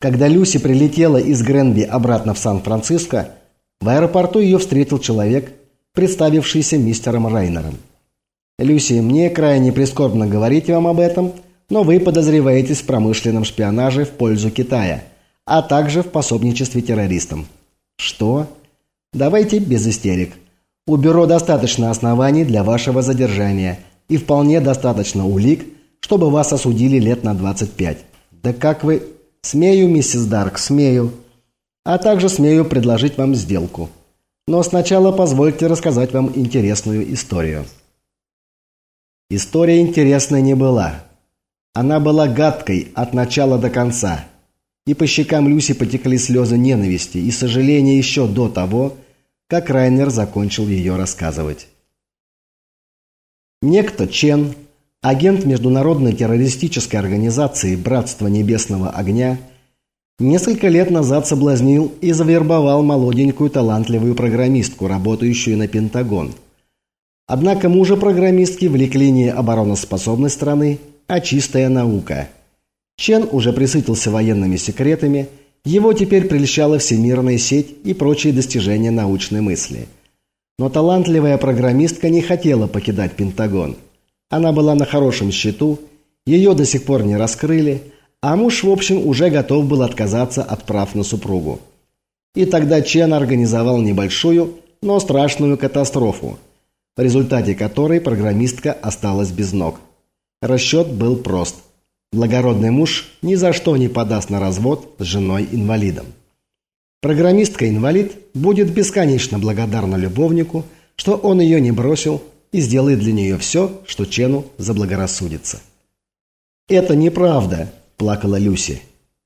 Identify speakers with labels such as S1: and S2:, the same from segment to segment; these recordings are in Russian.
S1: Когда Люси прилетела из Гренби обратно в Сан-Франциско, в аэропорту ее встретил человек, представившийся мистером Райнером. «Люси, мне крайне прискорбно говорить вам об этом, но вы подозреваетесь в промышленном шпионаже в пользу Китая, а также в пособничестве террористам». «Что?» «Давайте без истерик. У бюро достаточно оснований для вашего задержания и вполне достаточно улик, чтобы вас осудили лет на 25. Да как вы... Смею, миссис Дарк, смею. А также смею предложить вам сделку. Но сначала позвольте рассказать вам интересную историю. История интересная не была. Она была гадкой от начала до конца. И по щекам Люси потекли слезы ненависти и сожаления еще до того, как Райнер закончил ее рассказывать. Некто Чен, агент международной террористической организации «Братство Небесного Огня», несколько лет назад соблазнил и завербовал молоденькую талантливую программистку, работающую на Пентагон. Однако мужа программистки влекли не обороноспособность страны, а чистая наука. Чен уже присытился военными секретами, его теперь прельщала всемирная сеть и прочие достижения научной мысли. Но талантливая программистка не хотела покидать Пентагон – она была на хорошем счету, ее до сих пор не раскрыли, а муж, в общем, уже готов был отказаться от прав на супругу. И тогда Чен организовал небольшую, но страшную катастрофу, в результате которой программистка осталась без ног. Расчет был прост. Благородный муж ни за что не подаст на развод с женой-инвалидом. Программистка-инвалид будет бесконечно благодарна любовнику, что он ее не бросил и сделает для нее все, что Чену заблагорассудится. «Это неправда», – плакала Люси.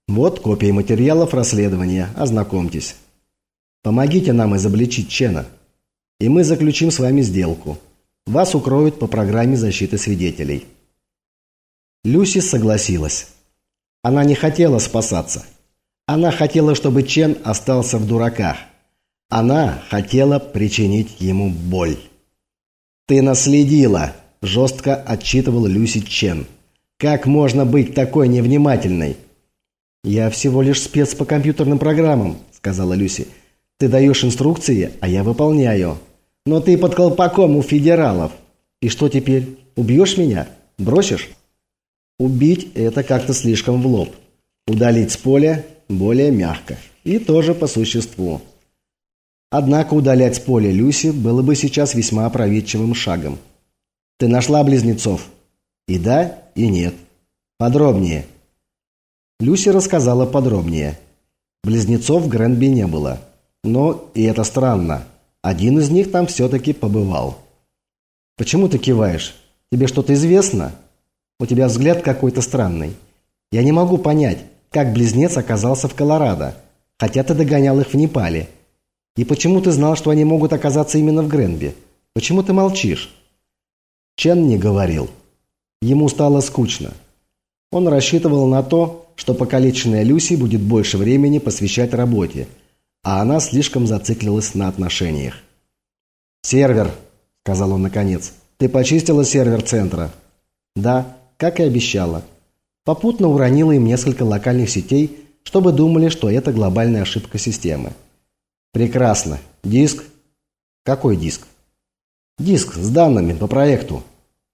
S1: «Вот копии материалов расследования, ознакомьтесь. Помогите нам изобличить Чена, и мы заключим с вами сделку. Вас укроют по программе защиты свидетелей». Люси согласилась. Она не хотела спасаться. Она хотела, чтобы Чен остался в дураках. Она хотела причинить ему боль. «Ты наследила!» – жестко отчитывал Люси Чен. «Как можно быть такой невнимательной?» «Я всего лишь спец по компьютерным программам», – сказала Люси. «Ты даешь инструкции, а я выполняю. Но ты под колпаком у федералов. И что теперь? Убьешь меня? Бросишь?» «Убить – это как-то слишком в лоб. Удалить с поля – более мягко. И тоже по существу». Однако удалять с поля Люси было бы сейчас весьма опроветчивым шагом. «Ты нашла близнецов?» «И да, и нет. Подробнее». Люси рассказала подробнее. Близнецов в Гренби не было. Но, и это странно, один из них там все-таки побывал. «Почему ты киваешь? Тебе что-то известно? У тебя взгляд какой-то странный. Я не могу понять, как близнец оказался в Колорадо, хотя ты догонял их в Непале». И почему ты знал, что они могут оказаться именно в Гренби? Почему ты молчишь?» Чен не говорил. Ему стало скучно. Он рассчитывал на то, что покалеченная Люси будет больше времени посвящать работе, а она слишком зациклилась на отношениях. «Сервер», — сказал он наконец. «Ты почистила сервер центра?» «Да, как и обещала. Попутно уронила им несколько локальных сетей, чтобы думали, что это глобальная ошибка системы. Прекрасно. Диск? Какой диск? Диск с данными по проекту.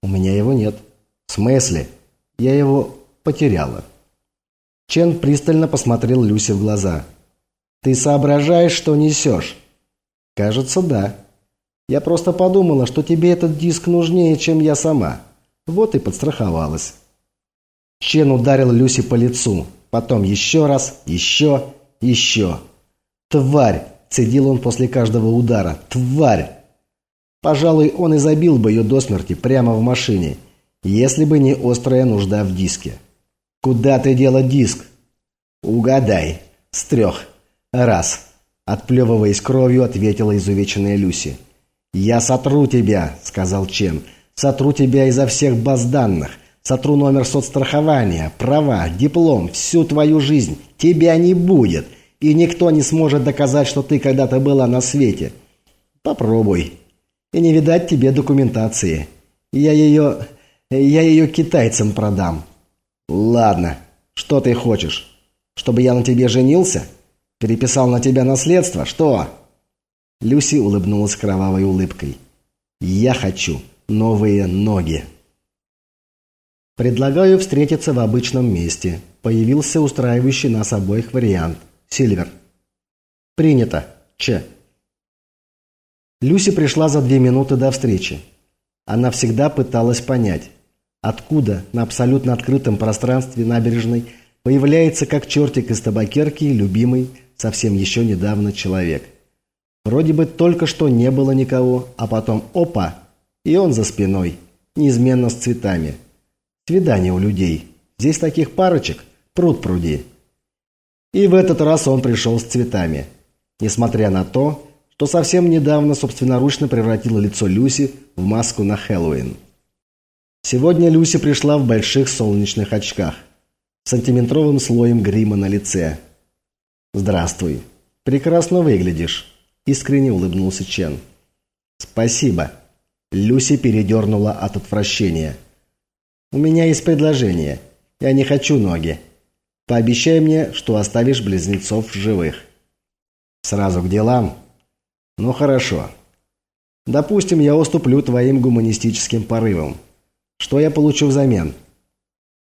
S1: У меня его нет. В смысле? Я его потеряла. Чен пристально посмотрел Люси в глаза. Ты соображаешь, что несешь? Кажется, да. Я просто подумала, что тебе этот диск нужнее, чем я сама. Вот и подстраховалась. Чен ударил Люси по лицу. Потом еще раз, еще, еще. Тварь! Цедил он после каждого удара. «Тварь!» Пожалуй, он и забил бы ее до смерти прямо в машине, если бы не острая нужда в диске. «Куда ты дела диск?» «Угадай. С трех. Раз». Отплевываясь кровью, ответила изувеченная Люси. «Я сотру тебя», — сказал Чен. «Сотру тебя изо всех баз данных. Сотру номер соцстрахования, права, диплом, всю твою жизнь. Тебя не будет и никто не сможет доказать, что ты когда-то была на свете. Попробуй. И не видать тебе документации. Я ее... я ее китайцам продам. Ладно, что ты хочешь? Чтобы я на тебе женился? Переписал на тебя наследство? Что?» Люси улыбнулась кровавой улыбкой. «Я хочу новые ноги». «Предлагаю встретиться в обычном месте», – появился устраивающий нас обоих вариант. «Сильвер». «Принято. Че». Люси пришла за две минуты до встречи. Она всегда пыталась понять, откуда на абсолютно открытом пространстве набережной появляется как чертик из табакерки любимый совсем еще недавно человек. Вроде бы только что не было никого, а потом опа, и он за спиной, неизменно с цветами – Свидание у людей. Здесь таких парочек пруд пруди. И в этот раз он пришел с цветами. Несмотря на то, что совсем недавно собственноручно превратила лицо Люси в маску на Хэллоуин. Сегодня Люси пришла в больших солнечных очках, с сантиметровым слоем грима на лице. «Здравствуй. Прекрасно выглядишь», – искренне улыбнулся Чен. «Спасибо». Люси передернула от отвращения – у меня есть предложение. Я не хочу ноги. Пообещай мне, что оставишь близнецов живых. Сразу к делам. Ну хорошо. Допустим, я уступлю твоим гуманистическим порывам. Что я получу взамен?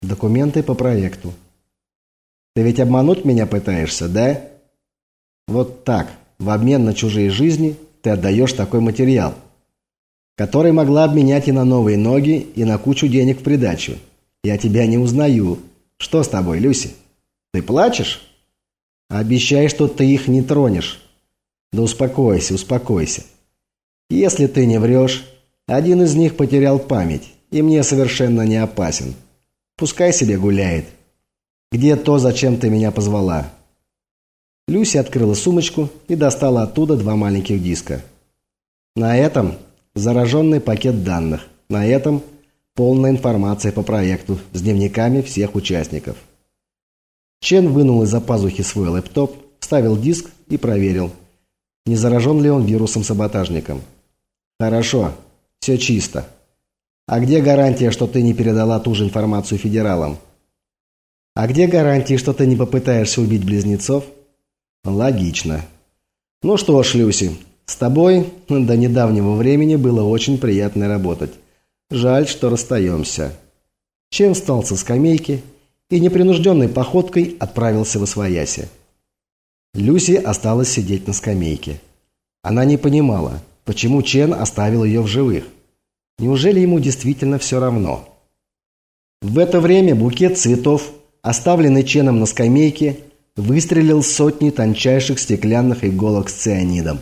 S1: Документы по проекту. Ты ведь обмануть меня пытаешься, да? Вот так, в обмен на чужие жизни, ты отдаешь такой материал который могла обменять и на новые ноги, и на кучу денег в придачу. Я тебя не узнаю. Что с тобой, Люси? Ты плачешь? Обещай, что ты их не тронешь. Да успокойся, успокойся. Если ты не врешь, один из них потерял память, и мне совершенно не опасен. Пускай себе гуляет. Где то, зачем ты меня позвала?» Люси открыла сумочку и достала оттуда два маленьких диска. На этом Зараженный пакет данных. На этом полная информация по проекту с дневниками всех участников. Чен вынул из-за пазухи свой лэптоп, вставил диск и проверил, не заражен ли он вирусом-саботажником. «Хорошо, все чисто. А где гарантия, что ты не передала ту же информацию федералам?» «А где гарантии, что ты не попытаешься убить близнецов?» «Логично. Ну что ж, Люси, с тобой до недавнего времени было очень приятно работать. Жаль, что расстаемся». Чем встал со скамейки и непринужденной походкой отправился в Освояси. Люси осталась сидеть на скамейке. Она не понимала, почему Чен оставил ее в живых. Неужели ему действительно все равно? В это время букет цветов, оставленный Ченом на скамейке, выстрелил сотни тончайших стеклянных иголок с цианидом.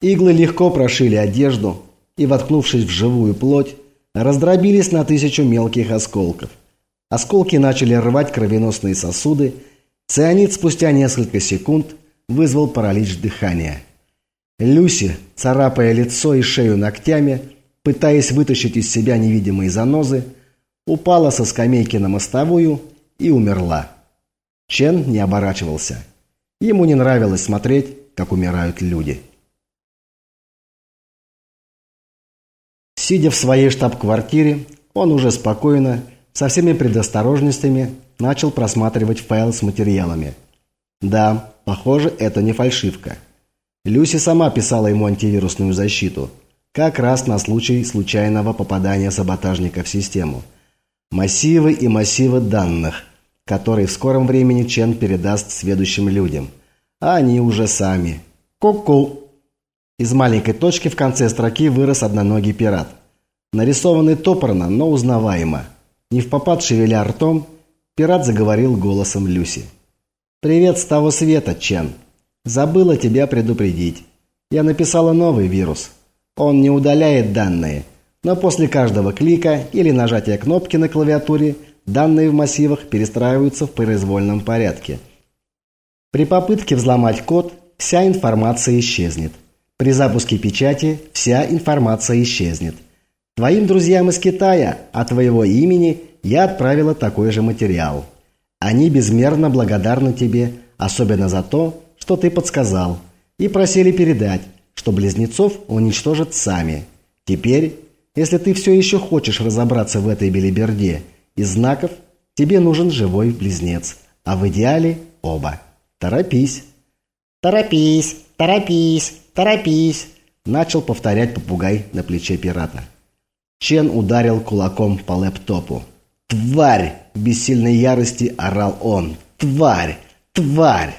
S1: Иглы легко прошили одежду и, воткнувшись в живую плоть, раздробились на тысячу мелких осколков. Осколки начали рвать кровеносные сосуды. Цианид спустя несколько секунд вызвал паралич дыхания. Люси, царапая лицо и шею ногтями, пытаясь вытащить из себя невидимые занозы, упала со скамейки на мостовую и умерла. Чен не оборачивался. Ему не нравилось смотреть, как умирают люди. Сидя в своей штаб-квартире, он уже спокойно, со всеми предосторожностями, начал просматривать файл с материалами. Да, похоже, это не фальшивка. Люси сама писала ему антивирусную защиту, как раз на случай случайного попадания саботажника в систему. Массивы и массивы данных, которые в скором времени Чен передаст следующим людям. А они уже сами. Ку-ку. Из маленькой точки в конце строки вырос одноногий пират. Нарисованный топорно, но узнаваемо. Не в попад шевеля ртом, пират заговорил голосом Люси. «Привет с того света, Чен. Забыла тебя предупредить. Я написала новый вирус. Он не удаляет данные, но после каждого клика или нажатия кнопки на клавиатуре данные в массивах перестраиваются в произвольном порядке. При попытке взломать код вся информация исчезнет. При запуске печати вся информация исчезнет. Твоим друзьям из Китая от твоего имени я отправила такой же материал. Они безмерно благодарны тебе, особенно за то, что ты подсказал, и просили передать, что близнецов уничтожат сами. Теперь, если ты все еще хочешь разобраться в этой белиберде из знаков, тебе нужен живой близнец, а в идеале оба. Торопись.
S2: «Торопись, торопись, торопись!»
S1: Начал повторять попугай на плече пирата. Чен ударил кулаком по лэптопу. «Тварь!» – в бессильной ярости орал он. «Тварь! Тварь!»